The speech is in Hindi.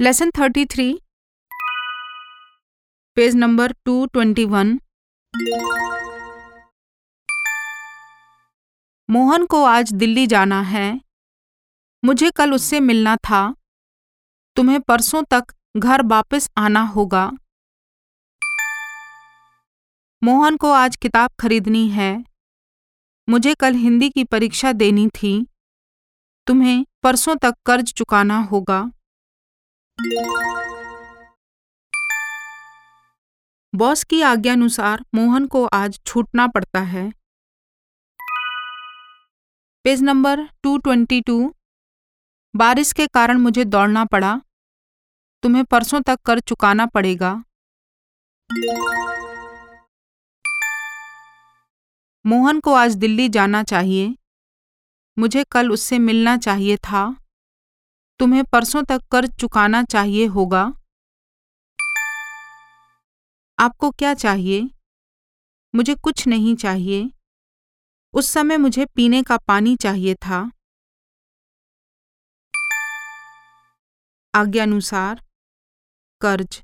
Lesson thirty three page number two twenty one Mohan को आज दिल्ली जाना है। मुझे कल उससे मिलना था। तुम्हें परसों तक घर वापस आना होगा। मोहन को आज किताब खरीदनी है। मुझे कल हिंदी की परीक्षा देनी थी। तुम्हें परसों तक कर्ज चुकाना होगा। बॉस की आज्ञानुसार मोहन को आज छूटना पड़ता है। पेज नंबर 222 बारिश के कारण मुझे दौड़ना पड़ा। तुम्हें परसों तक कर चुकाना पड़ेगा। मोहन को आज दिल्ली जाना चाहिए। मुझे कल उससे मिलना चाहिए था। तुम्हें परसों तक कर चुकाना चाहिए होगा। आपको क्या चाहिए? मुझे कुछ नहीं चाहिए। उस समय मुझे पीने का पानी चाहिए था। आज्ञानुसार कर्ज।